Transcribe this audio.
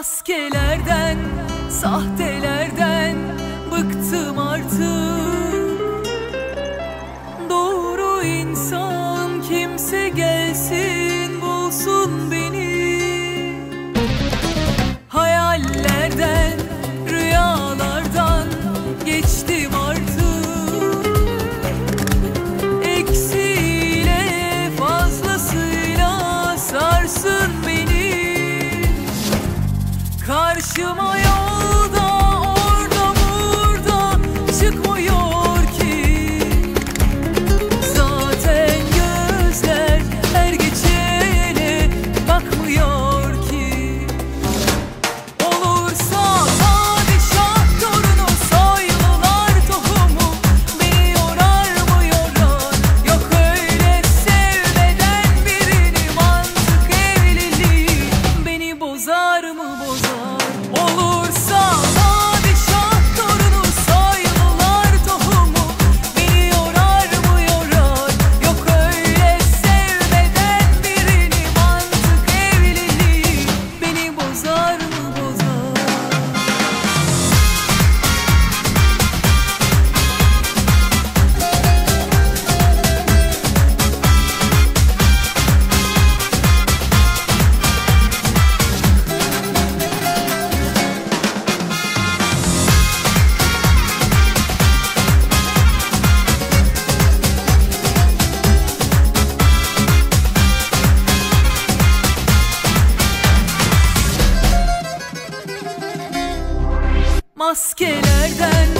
Maskelerden, sahtelerden bıktım artık くも Maskelerden,